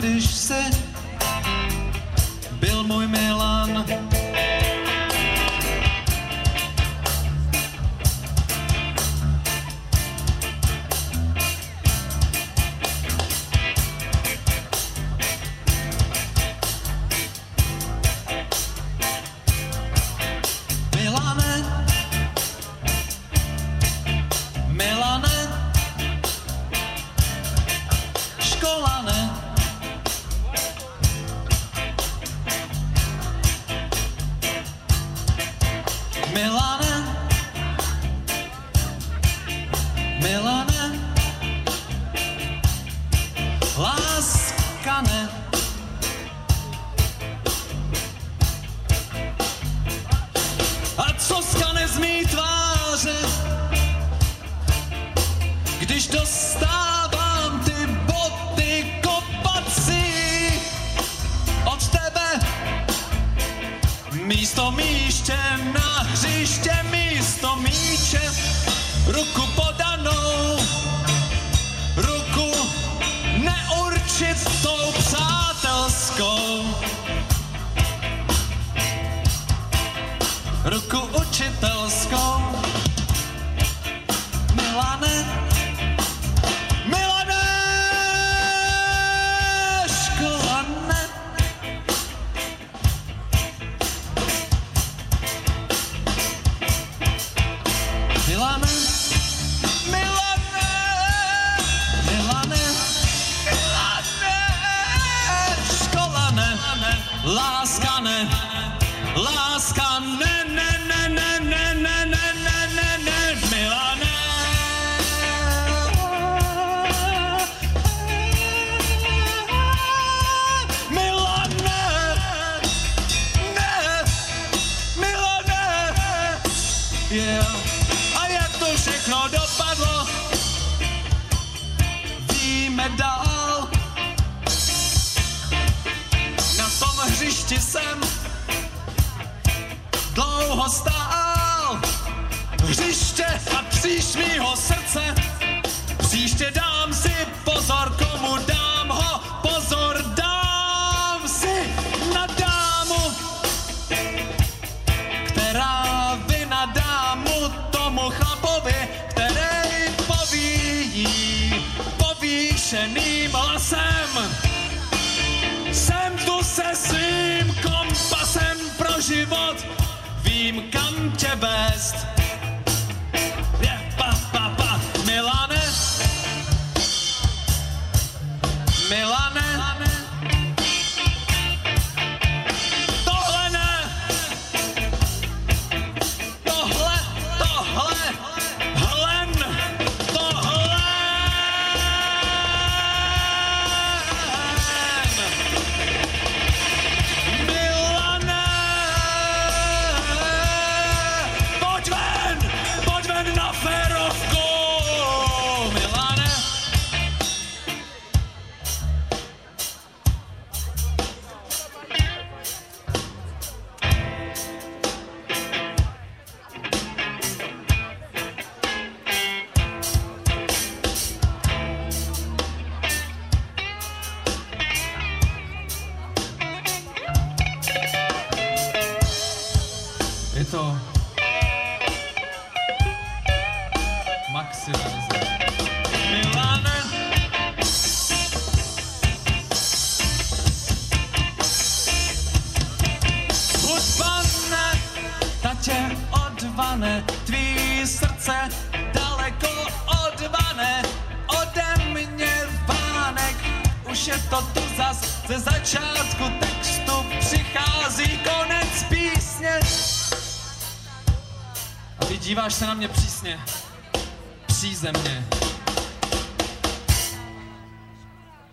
crescer láskane. A co skane z mý tváře, když dostávám ty boty kopací od tebe? Místo míště na hřiště, místo míče, ruku podanou, ruku učitelskou. Milane, Milane, školane. Milane, Milane, Milane, Milane, školane, yeah. A jak to všechno dopadlo, víme dál. Na tom hřišti jsem dlouho stál. Hřiště a příš mýho srdce, příště dám si pozor, komu dám povýšeným hlasem. Jsem tu se svým kompasem pro život, vím kam tě vést. To maxi verze. Milane. Hudba ta tě odvane, tvý srdce daleko odvane, ode mě vánek. Už je to tu zas, ze začátku textu přichází konec písně. Ty díváš se na mě přísně, přízemně.